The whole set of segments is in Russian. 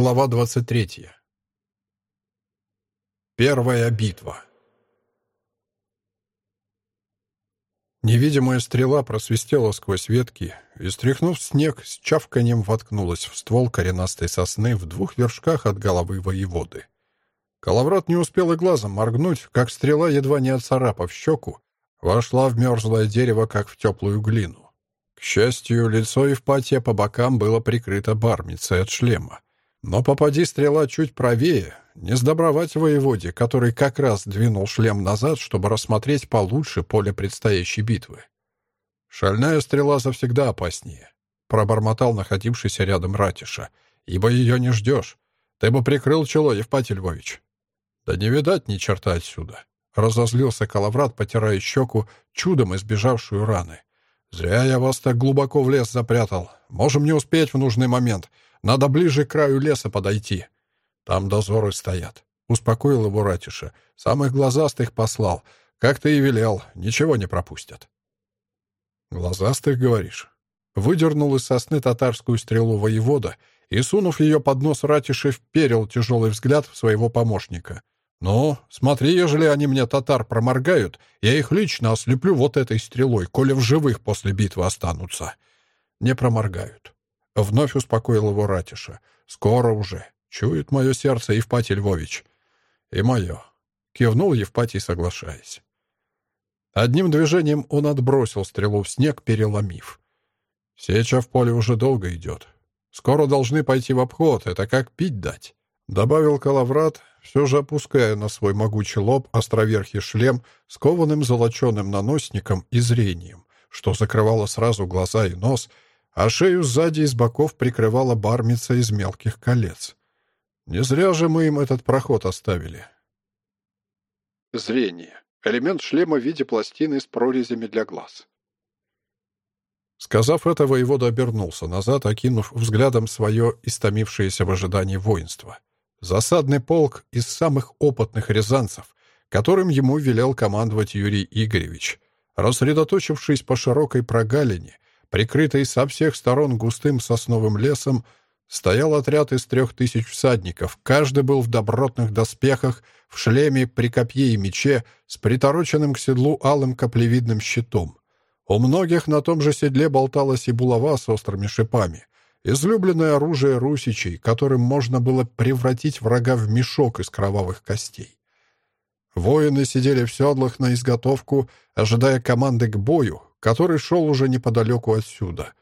Глава 23. Первая битва. Невидимая стрела просвистела сквозь ветки и, стряхнув снег, с чавканием воткнулась в ствол коренастой сосны в двух вершках от головы воеводы. Коловрат не успел и глазом моргнуть, как стрела, едва не отцарапав щеку, вошла в мерзлое дерево, как в теплую глину. К счастью, лицо Евпатия по бокам было прикрыто бармицей от шлема, но попади стрела чуть правее, не сдобровать воеводе, который как раз двинул шлем назад, чтобы рассмотреть получше поле предстоящей битвы. «Шальная стрела завсегда опаснее», — пробормотал находившийся рядом Ратиша, «ибо ее не ждешь. Ты бы прикрыл чело, Евпатий Львович». «Да не видать ни черта отсюда», — разозлился Калаврат, потирая щеку, чудом избежавшую раны. «Зря я вас так глубоко в лес запрятал. Можем не успеть в нужный момент. Надо ближе к краю леса подойти. Там дозоры стоят. Успокоил его Ратиша. Самых глазастых послал. Как ты и велел, ничего не пропустят. Глазастых, говоришь? Выдернул из сосны татарскую стрелу воевода и, сунув ее под нос Ратиши, вперил тяжелый взгляд в своего помощника. «Ну, смотри, ежели они мне татар проморгают, я их лично ослеплю вот этой стрелой, коли в живых после битвы останутся». «Не проморгают», Вновь успокоил его Ратиша. «Скоро уже. Чует мое сердце Евпатий Львович». «И мое», — кивнул Евпатий, соглашаясь. Одним движением он отбросил стрелу в снег, переломив. «Сеча в поле уже долго идет. Скоро должны пойти в обход, это как пить дать», — добавил Калаврат, все же опуская на свой могучий лоб островерхий шлем с кованым золоченым наносником и зрением, что закрывало сразу глаза и нос — а шею сзади и с боков прикрывала бармица из мелких колец. Не зря же мы им этот проход оставили. Зрение. Элемент шлема в виде пластины с прорезями для глаз. Сказав это, воевода обернулся назад, окинув взглядом свое истомившееся в ожидании воинство. Засадный полк из самых опытных рязанцев, которым ему велел командовать Юрий Игоревич, рассредоточившись по широкой прогалине, Прикрытый со всех сторон густым сосновым лесом, стоял отряд из трех тысяч всадников. Каждый был в добротных доспехах, в шлеме, при копье и мече, с притороченным к седлу алым каплевидным щитом. У многих на том же седле болталась и булава с острыми шипами. Излюбленное оружие русичей, которым можно было превратить врага в мешок из кровавых костей. Воины сидели в седлах на изготовку, ожидая команды к бою, который шел уже неподалеку отсюда.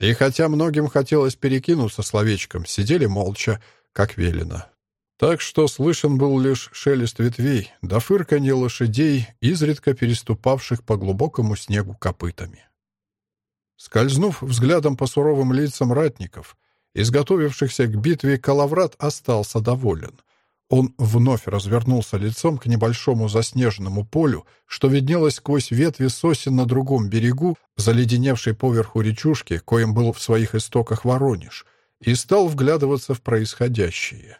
И хотя многим хотелось перекинуться словечком, сидели молча, как велено. Так что слышен был лишь шелест ветвей, да фырканье лошадей, изредка переступавших по глубокому снегу копытами. Скользнув взглядом по суровым лицам ратников, изготовившихся к битве, Калаврат остался доволен. Он вновь развернулся лицом к небольшому заснеженному полю, что виднелось сквозь ветви сосен на другом берегу, заледеневшей поверху речушки, коим был в своих истоках Воронеж, и стал вглядываться в происходящее.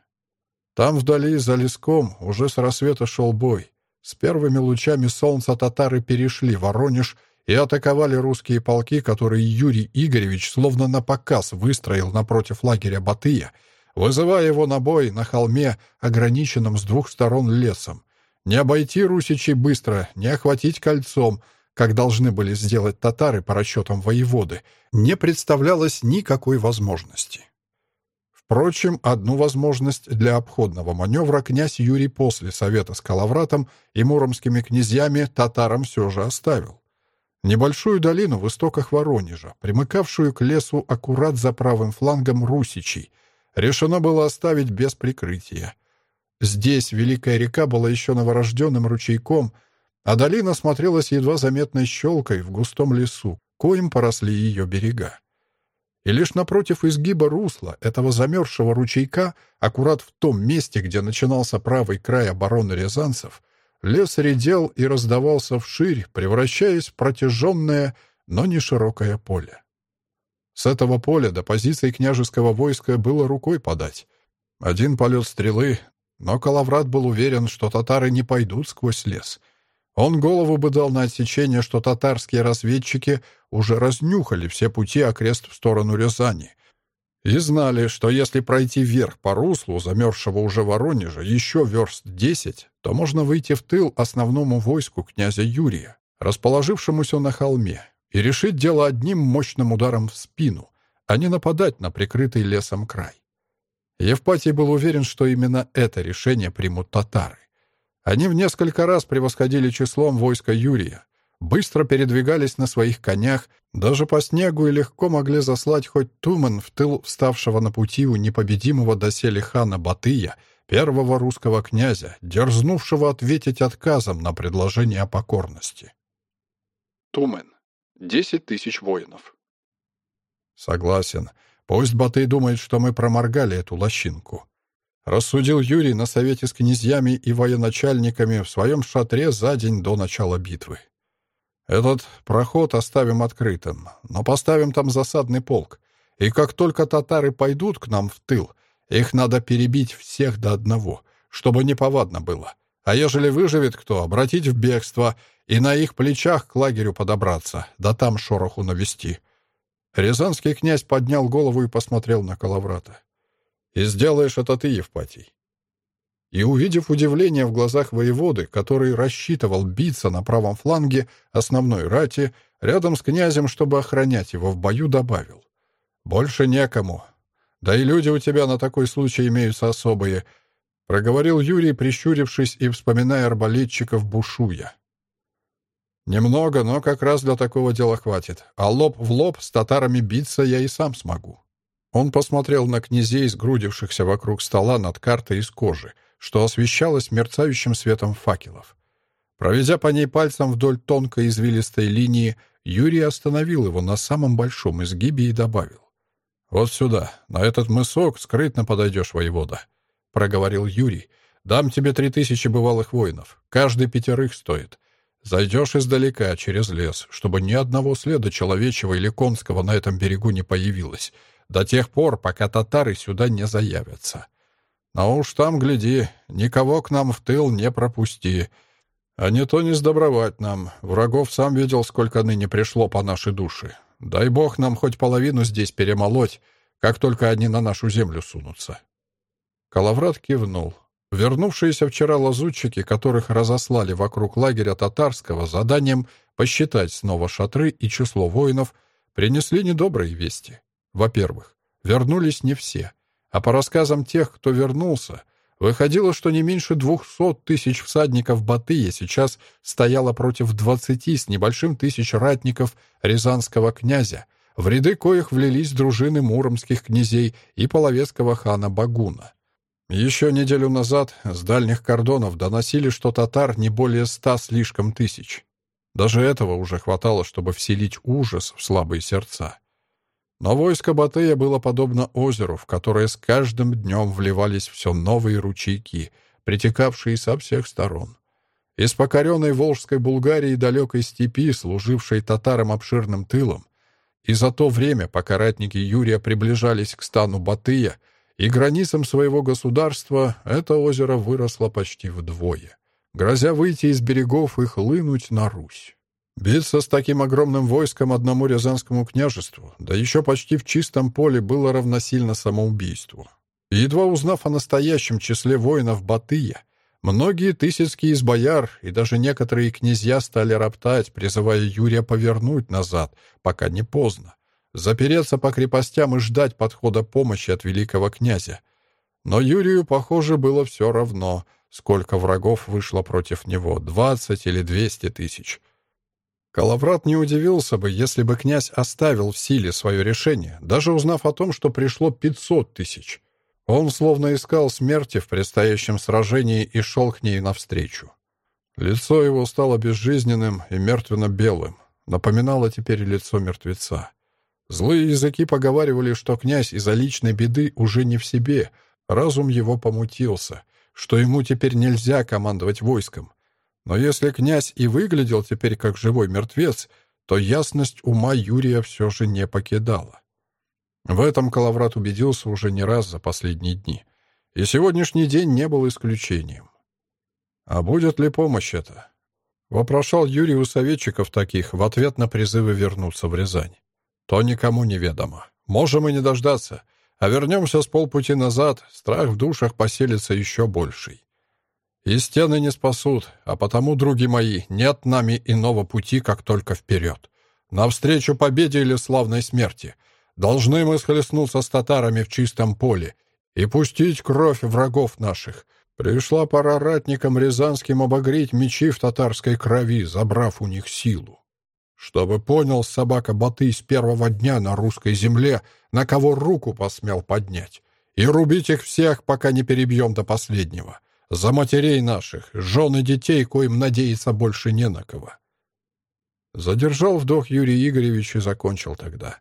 Там вдали, за леском, уже с рассвета шел бой. С первыми лучами солнца татары перешли Воронеж и атаковали русские полки, которые Юрий Игоревич словно на показ выстроил напротив лагеря Батыя — вызывая его на бой на холме, ограниченном с двух сторон лесом. Не обойти русичей быстро, не охватить кольцом, как должны были сделать татары по расчетам воеводы, не представлялось никакой возможности. Впрочем, одну возможность для обходного маневра князь Юрий после совета с Калавратом и муромскими князьями татарам все же оставил. Небольшую долину в истоках Воронежа, примыкавшую к лесу аккурат за правым флангом Русичей, решено было оставить без прикрытия. Здесь Великая река была еще новорожденным ручейком, а долина смотрелась едва заметной щелкой в густом лесу, коим поросли ее берега. И лишь напротив изгиба русла этого замерзшего ручейка, аккурат в том месте, где начинался правый край обороны рязанцев, лес редел и раздавался вширь, превращаясь в протяженное, но не широкое поле. С этого поля до позиции княжеского войска было рукой подать. Один полет стрелы, но Калаврат был уверен, что татары не пойдут сквозь лес. Он голову бы дал на отсечение, что татарские разведчики уже разнюхали все пути окрест в сторону Рязани. И знали, что если пройти вверх по руслу замерзшего уже Воронежа еще верст десять, то можно выйти в тыл основному войску князя Юрия, расположившемуся на холме, и решить дело одним мощным ударом в спину, а не нападать на прикрытый лесом край. Евпатий был уверен, что именно это решение примут татары. Они в несколько раз превосходили числом войска Юрия, быстро передвигались на своих конях, даже по снегу и легко могли заслать хоть Туман в тыл вставшего на пути у непобедимого доселе хана Батыя, первого русского князя, дерзнувшего ответить отказом на предложение о покорности. Тумен. Десять тысяч воинов. Согласен. Пусть Батый думает, что мы проморгали эту лощинку. Рассудил Юрий на совете с князьями и военачальниками в своем шатре за день до начала битвы. Этот проход оставим открытым, но поставим там засадный полк. И как только татары пойдут к нам в тыл, их надо перебить всех до одного, чтобы неповадно было. А ежели выживет кто, обратить в бегство и на их плечах к лагерю подобраться, да там шороху навести. Рязанский князь поднял голову и посмотрел на Калаврата. «И сделаешь это ты, Евпатий. И, увидев удивление в глазах воеводы, который рассчитывал биться на правом фланге основной рати, рядом с князем, чтобы охранять его в бою, добавил. «Больше некому. Да и люди у тебя на такой случай имеются особые», — проговорил Юрий, прищурившись и вспоминая арбалетчиков Бушуя. «Немного, но как раз для такого дела хватит. А лоб в лоб с татарами биться я и сам смогу». Он посмотрел на князей, сгрудившихся вокруг стола над картой из кожи — что освещалось мерцающим светом факелов. Проведя по ней пальцем вдоль тонкой извилистой линии, Юрий остановил его на самом большом изгибе и добавил. «Вот сюда, на этот мысок скрытно подойдешь, воевода», — проговорил Юрий. «Дам тебе три тысячи бывалых воинов. Каждый пятерых стоит. Зайдешь издалека, через лес, чтобы ни одного следа человечего или конского на этом берегу не появилось, до тех пор, пока татары сюда не заявятся. А уж там, гляди, никого к нам в тыл не пропусти. А не то не сдобровать нам. Врагов сам видел, сколько ныне пришло по нашей душе. Дай бог нам хоть половину здесь перемолоть, как только они на нашу землю сунутся». Калаврат кивнул. Вернувшиеся вчера лазутчики, которых разослали вокруг лагеря татарского заданием посчитать снова шатры и число воинов, принесли недобрые вести. Во-первых, вернулись не все — а по рассказам тех, кто вернулся, выходило, что не меньше двухсот тысяч всадников Батыя сейчас стояло против двадцати с небольшим тысяч ратников рязанского князя, в ряды коих влились дружины муромских князей и половецкого хана Багуна. Еще неделю назад с дальних кордонов доносили, что татар не более ста слишком тысяч. Даже этого уже хватало, чтобы вселить ужас в слабые сердца. Но войско Батыя было подобно озеру, в которое с каждым днем вливались все новые ручейки, притекавшие со всех сторон. Из покоренной Волжской Булгарии далекой степи, служившей татарам обширным тылом, и за то время, пока ратники Юрия приближались к стану Батыя и границам своего государства, это озеро выросло почти вдвое, грозя выйти из берегов и хлынуть на Русь. Биться с таким огромным войском одному Рязанскому княжеству, да еще почти в чистом поле, было равносильно самоубийству. Едва узнав о настоящем числе воинов Батыя, многие тысячские из бояр и даже некоторые князья стали роптать, призывая Юрия повернуть назад, пока не поздно, запереться по крепостям и ждать подхода помощи от великого князя. Но Юрию, похоже, было все равно, сколько врагов вышло против него — двадцать или двести тысяч — Калаврат не удивился бы, если бы князь оставил в силе свое решение, даже узнав о том, что пришло 500 тысяч. Он словно искал смерти в предстоящем сражении и шел к ней навстречу. Лицо его стало безжизненным и мертвенно-белым, напоминало теперь лицо мертвеца. Злые языки поговаривали, что князь из-за личной беды уже не в себе, разум его помутился, что ему теперь нельзя командовать войском, но если князь и выглядел теперь как живой мертвец, то ясность ума Юрия все же не покидала. В этом Калаврат убедился уже не раз за последние дни. И сегодняшний день не был исключением. А будет ли помощь это? Вопрошал Юрий у советчиков таких в ответ на призывы вернуться в Рязань. То никому не ведомо. Можем и не дождаться. а вернемся с полпути назад, страх в душах поселится еще больший. И стены не спасут, а потому, други мои, нет нами иного пути, как только вперед. Навстречу победе или славной смерти. Должны мы схлестнуться с татарами в чистом поле и пустить кровь врагов наших. Пришла пора ратникам рязанским обогреть мечи в татарской крови, забрав у них силу. Чтобы понял собака Баты с первого дня на русской земле, на кого руку посмел поднять, и рубить их всех, пока не перебьем до последнего. За матерей наших, жен и детей, коим надеяться больше не на кого. Задержал вдох Юрий Игоревич и закончил тогда.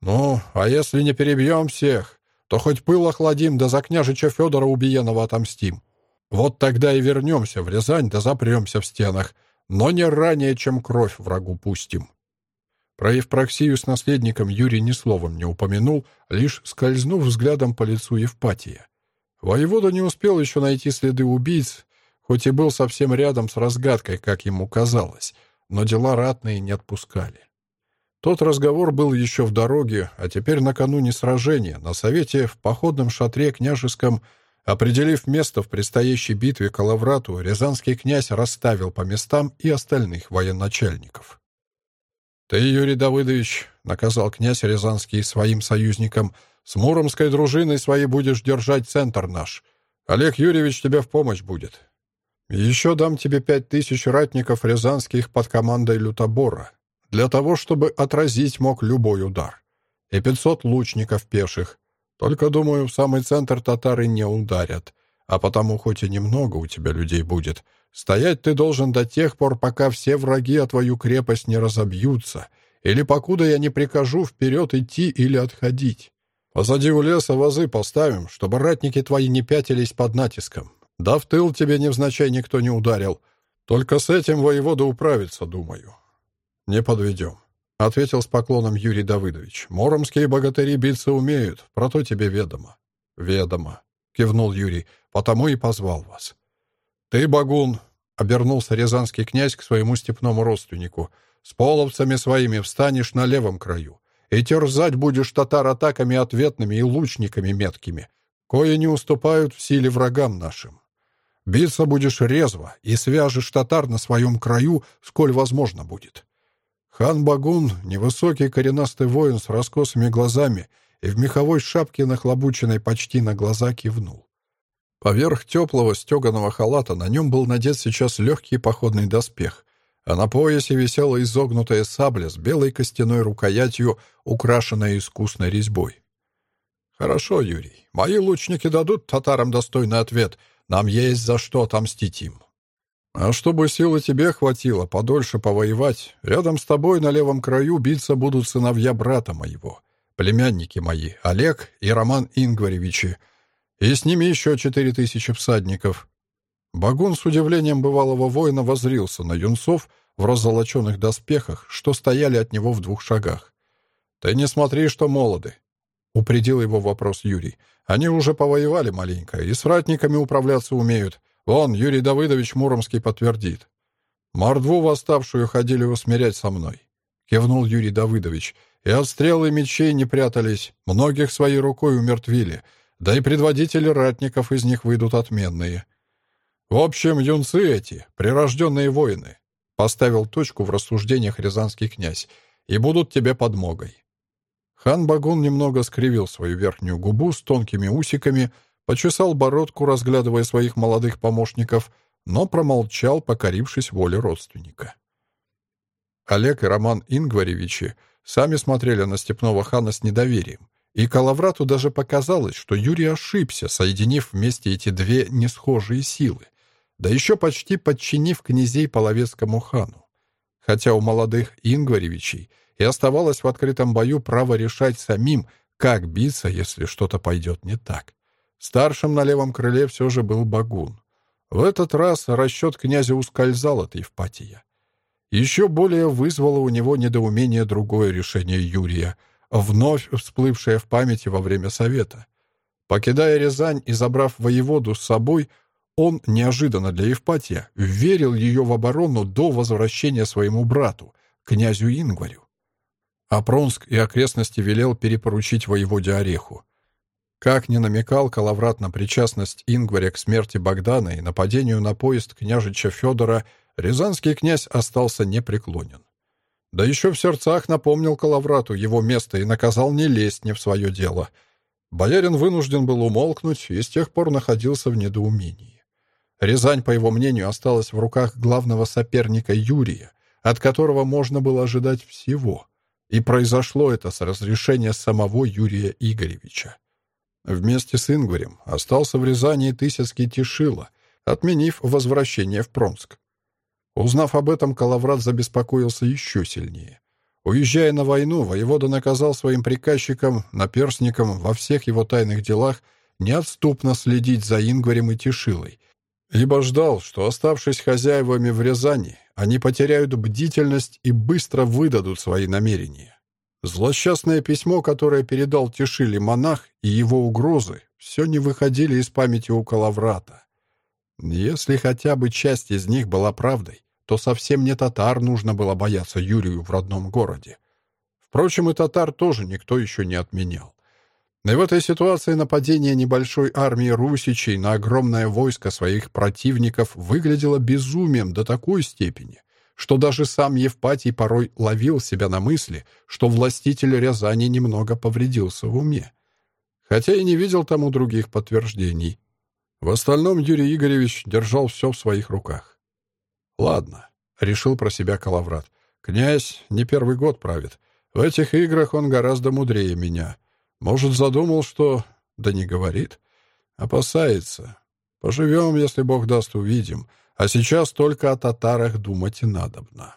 «Ну, а если не перебьем всех, то хоть пыл охладим, да за княжича Федора Убиенова отомстим. Вот тогда и вернемся в Рязань, да запремся в стенах, но не ранее, чем кровь врагу пустим». Про Евпроксию с наследником Юрий ни словом не упомянул, лишь скользнув взглядом по лицу Евпатия. Воевода не успел еще найти следы убийц, хоть и был совсем рядом с разгадкой, как ему казалось, но дела ратные не отпускали. Тот разговор был еще в дороге, а теперь накануне сражения, на совете в походном шатре княжеском, определив место в предстоящей битве Калаврату, рязанский князь расставил по местам и остальных военачальников. «Ты, Юрий Давыдович, — наказал князь Рязанский своим союзникам, — с муромской дружиной своей будешь держать центр наш. Олег Юрьевич тебе в помощь будет. Еще дам тебе пять тысяч ратников рязанских под командой Лютобора, для того, чтобы отразить мог любой удар. И пятьсот лучников пеших. Только, думаю, в самый центр татары не ударят, а потому хоть и немного у тебя людей будет, стоять ты должен до тех пор, пока все враги о твою крепость не разобьются, или покуда я не прикажу вперед идти или отходить. Позади у леса вазы поставим, чтобы ратники твои не пятились под натиском. Да в тыл тебе невзначай никто не ударил. Только с этим воевода управится, думаю. Не подведем. — ответил с поклоном Юрий Давыдович. «Моромские богатыри биться умеют, про то тебе ведомо». «Ведомо», — кивнул Юрий, — «потому и позвал вас». «Ты, Багун», — обернулся рязанский князь к своему степному родственнику, — «с половцами своими встанешь на левом краю и терзать будешь татар атаками ответными и лучниками меткими, кое не уступают в силе врагам нашим. Биться будешь резво и свяжешь татар на своем краю, сколь возможно будет. Хан Багун — невысокий коренастый воин с раскосыми глазами и в меховой шапке, нахлобученной почти на глаза, кивнул. Поверх теплого стеганого халата на нем был надет сейчас легкий походный доспех, а на поясе висела изогнутая сабля с белой костяной рукоятью, украшенная искусной резьбой. «Хорошо, Юрий. Мои лучники дадут татарам достойный ответ. Нам есть за что отомстить им. А чтобы силы тебе хватило подольше повоевать, рядом с тобой на левом краю биться будут сыновья брата моего, племянники мои, Олег и Роман Ингваревичи, и с ними еще четыре тысячи всадников, Багун с удивлением бывалого воина возрился на юнцов в раззолоченных доспехах, что стояли от него в двух шагах. «Ты не смотри, что молоды», — упредил его вопрос Юрий. «Они уже повоевали маленько и с ратниками управляться умеют. Вон, Юрий Давыдович Муромский подтвердит. Мордву восставшую ходили усмирять со мной», — кивнул Юрий Давыдович. «И от стрел и мечей не прятались, многих своей рукой умертвили, да и предводители ратников из них выйдут отменные». В общем, юнцы эти, прирожденные воины, поставил точку в рассуждениях рязанский князь, и будут тебе подмогой. Хан Багун немного скривил свою верхнюю губу с тонкими усиками, почесал бородку, разглядывая своих молодых помощников, но промолчал, покорившись воле родственника. Олег и Роман Ингваревичи сами смотрели на степного хана с недоверием, и Калаврату даже показалось, что Юрий ошибся, соединив вместе эти две несхожие силы да еще почти подчинив князей половецкому хану. Хотя у молодых Ингваревичей и оставалось в открытом бою право решать самим, как биться, если что-то пойдет не так. Старшим на левом крыле все же был Багун. В этот раз расчет князя ускользал от Евпатия. Еще более вызвало у него недоумение другое решение Юрия, вновь всплывшее в памяти во время совета. Покидая Рязань и забрав воеводу с собой, он, неожиданно для Евпатия, верил ее в оборону до возвращения своему брату, князю Ингварю. А Пронск и окрестности велел перепоручить воеводе Ореху. Как ни намекал Калаврат на причастность Ингваря к смерти Богдана и нападению на поезд княжича Федора, рязанский князь остался непреклонен. Да еще в сердцах напомнил Калаврату его место и наказал не лезть не в свое дело. Боярин вынужден был умолкнуть и с тех пор находился в недоумении. Рязань, по его мнению, осталась в руках главного соперника Юрия, от которого можно было ожидать всего. И произошло это с разрешения самого Юрия Игоревича. Вместе с Ингварем остался в Рязани Тысяцкий Тишила, отменив возвращение в Пронск. Узнав об этом, Калаврат забеспокоился еще сильнее. Уезжая на войну, воевода наказал своим приказчикам, наперсникам во всех его тайных делах неотступно следить за Ингварем и Тишилой, ибо ждал, что, оставшись хозяевами в Рязани, они потеряют бдительность и быстро выдадут свои намерения. Злосчастное письмо, которое передал Тишиле монах, и его угрозы все не выходили из памяти у Калаврата. Если хотя бы часть из них была правдой, то совсем не татар нужно было бояться Юрию в родном городе. Впрочем, и татар тоже никто еще не отменял. И в этой ситуации нападение небольшой армии русичей на огромное войско своих противников выглядело безумием до такой степени, что даже сам Евпатий порой ловил себя на мысли, что властитель Рязани немного повредился в уме. Хотя и не видел тому других подтверждений. В остальном Юрий Игоревич держал все в своих руках. «Ладно», — решил про себя Калаврат. «Князь не первый год правит. В этих играх он гораздо мудрее меня. Может, задумал, что... Да не говорит. Опасается. Поживем, если Бог даст, увидим. А сейчас только о татарах думать и надобно».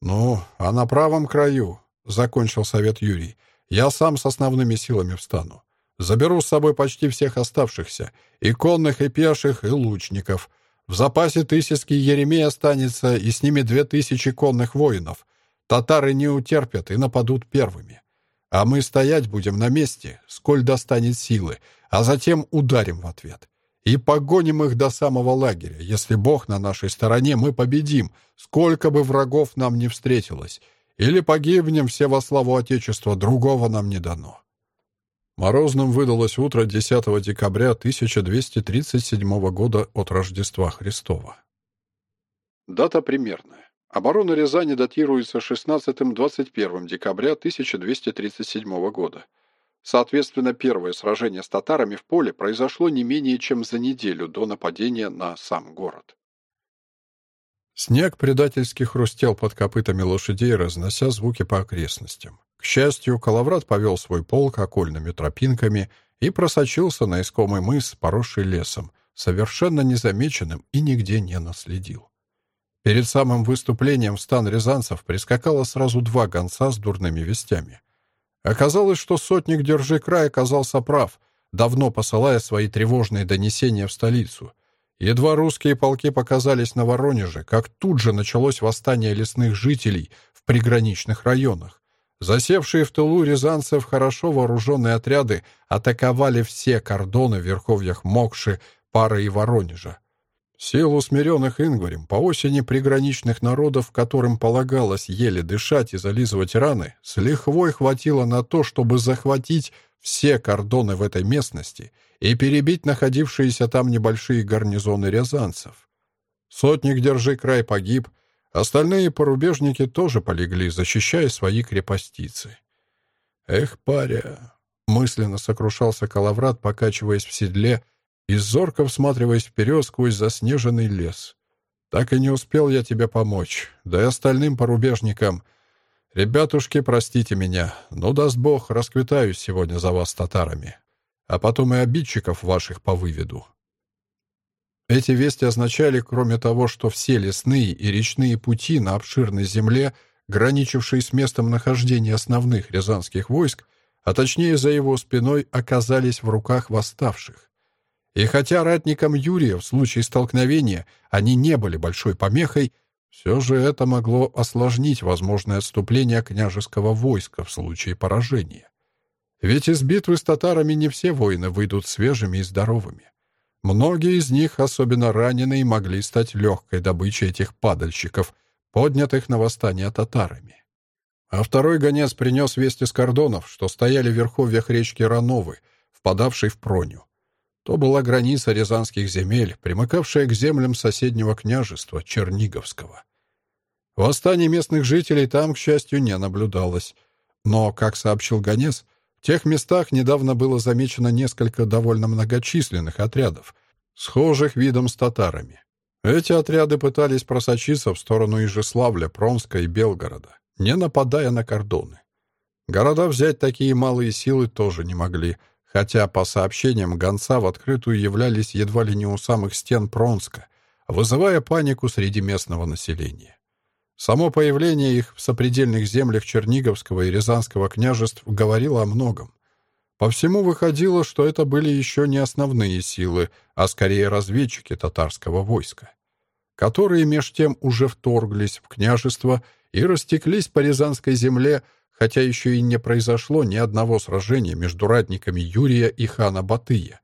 «Ну, а на правом краю», — закончил совет Юрий, — «я сам с основными силами встану. Заберу с собой почти всех оставшихся, и конных, и пеших, и лучников. В запасе Тысяцкий Еремей останется, и с ними две тысячи конных воинов. Татары не утерпят и нападут первыми. А мы стоять будем на месте, сколь достанет силы, а затем ударим в ответ. И погоним их до самого лагеря. Если Бог на нашей стороне, мы победим, сколько бы врагов нам не встретилось. Или погибнем все во славу Отечества, другого нам не дано. Морозным выдалось утро 10 декабря 1237 года от Рождества Христова. Дата примерная. Оборона Рязани датируется 16-21 декабря 1237 года. Соответственно, первое сражение с татарами в поле произошло не менее чем за неделю до нападения на сам город. Снег предательски хрустел под копытами лошадей, разнося звуки по окрестностям. К счастью, Калаврат повел свой полк окольными тропинками и просочился на искомый мыс, поросший лесом, совершенно незамеченным и нигде не наследил. Перед самым выступлением в стан рязанцев прискакало сразу два гонца с дурными вестями. Оказалось, что сотник Держи край оказался прав, давно посылая свои тревожные донесения в столицу. Едва русские полки показались на Воронеже, как тут же началось восстание лесных жителей в приграничных районах. Засевшие в тылу рязанцев хорошо вооруженные отряды атаковали все кордоны в верховьях Мокши, Пары и Воронежа. Сил усмиренных Ингварем по осени приграничных народов, которым полагалось еле дышать и зализывать раны, с лихвой хватило на то, чтобы захватить все кордоны в этой местности и перебить находившиеся там небольшие гарнизоны рязанцев. Сотник Держи край погиб, Остальные порубежники тоже полегли, защищая свои крепостицы. «Эх, паря!» — мысленно сокрушался Калаврат, покачиваясь в седле и зорко всматриваясь вперед сквозь заснеженный лес. «Так и не успел я тебе помочь, да и остальным порубежникам. Ребятушки, простите меня, но, даст Бог, расквитаюсь сегодня за вас татарами, а потом и обидчиков ваших повыведу». Эти вести означали, кроме того, что все лесные и речные пути на обширной земле, граничившие с местом нахождения основных рязанских войск, а точнее за его спиной, оказались в руках восставших. И хотя ратникам Юрия в случае столкновения они не были большой помехой, все же это могло осложнить возможное отступление княжеского войска в случае поражения. Ведь из битвы с татарами не все воины выйдут свежими и здоровыми. Многие из них, особенно раненые, могли стать легкой добычей этих падальщиков, поднятых на восстание татарами. А второй гонец принес вести с кордонов, что стояли в верховьях речки Рановы, впадавшей в Проню. То была граница рязанских земель, примыкавшая к землям соседнего княжества, Черниговского. Восстание местных жителей там, к счастью, не наблюдалось. Но, как сообщил Гонец, в тех местах недавно было замечено несколько довольно многочисленных отрядов, схожих видом с татарами. Эти отряды пытались просочиться в сторону Ижеславля, Пронска и Белгорода, не нападая на кордоны. Города взять такие малые силы тоже не могли, хотя, по сообщениям гонца, в открытую являлись едва ли не у самых стен Пронска, вызывая панику среди местного населения. Само появление их в сопредельных землях Черниговского и Рязанского княжеств говорило о многом. По всему выходило, что это были еще не основные силы, а скорее разведчики татарского войска, которые меж тем уже вторглись в княжество и растеклись по Рязанской земле, хотя еще и не произошло ни одного сражения между ратниками Юрия и хана Батыя.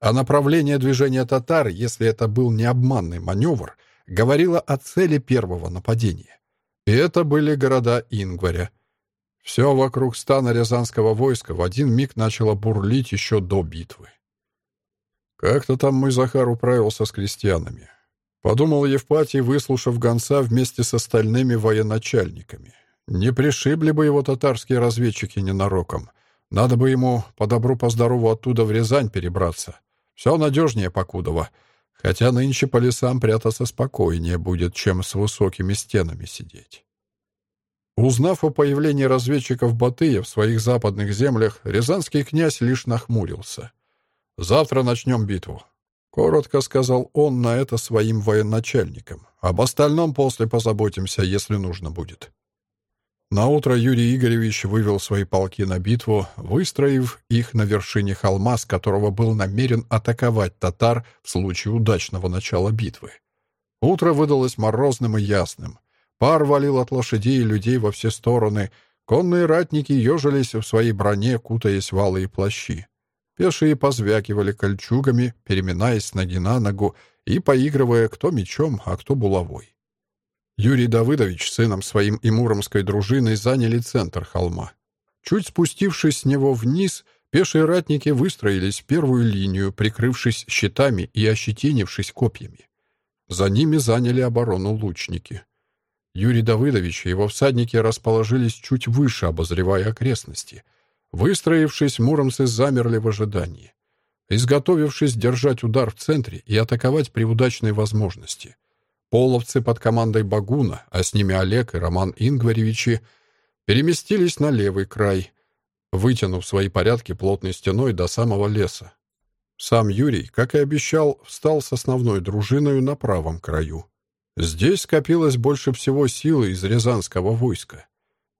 А направление движения татар, если это был не обманный маневр, говорило о цели первого нападения. И это были города Ингваря. Все вокруг стана Рязанского войска в один миг начало бурлить еще до битвы. Как-то там мой Захар управился с крестьянами. Подумал Евпатий, выслушав гонца вместе с остальными военачальниками. Не пришибли бы его татарские разведчики ненароком. Надо бы ему по добру, по здорову оттуда в Рязань перебраться. Все надежнее Покудова. Хотя нынче по лесам прятаться спокойнее будет, чем с высокими стенами сидеть. Узнав о появлении разведчиков Батыя в своих западных землях, рязанский князь лишь нахмурился. «Завтра начнем битву», — коротко сказал он на это своим военачальникам. «Об остальном после позаботимся, если нужно будет». Наутро Юрий Игоревич вывел свои полки на битву, выстроив их на вершине холма, с которого был намерен атаковать татар в случае удачного начала битвы. Утро выдалось морозным и ясным. Пар валил от лошадей и людей во все стороны. Конные ратники ежились в своей броне, кутаясь в алые плащи. Пешие позвякивали кольчугами, переминаясь с ноги на ногу и поигрывая кто мечом, а кто булавой. Юрий Давыдович с сыном своим и муромской дружиной заняли центр холма. Чуть спустившись с него вниз, пешие ратники выстроились в первую линию, прикрывшись щитами и ощетинившись копьями. За ними заняли оборону лучники. Юрий Давыдович и его всадники расположились чуть выше, обозревая окрестности. Выстроившись, муромцы замерли в ожидании, изготовившись держать удар в центре и атаковать при удачной возможности. Половцы под командой Багуна, а с ними Олег и Роман Ингваревичи, переместились на левый край, вытянув свои порядки плотной стеной до самого леса. Сам Юрий, как и обещал, встал с основной дружиной на правом краю. Здесь скопилось больше всего силы из Рязанского войска.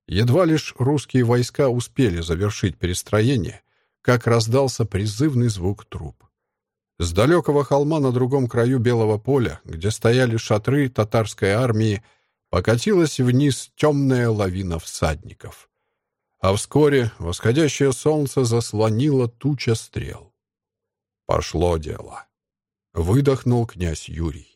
Едва лишь русские войска успели завершить перестроение, как раздался призывный звук труб. С далекого холма на другом краю Белого поля, где стояли шатры татарской армии, покатилась вниз темная лавина всадников. А вскоре восходящее солнце заслонило туча стрел. Пошло дело. Выдохнул князь Юрий.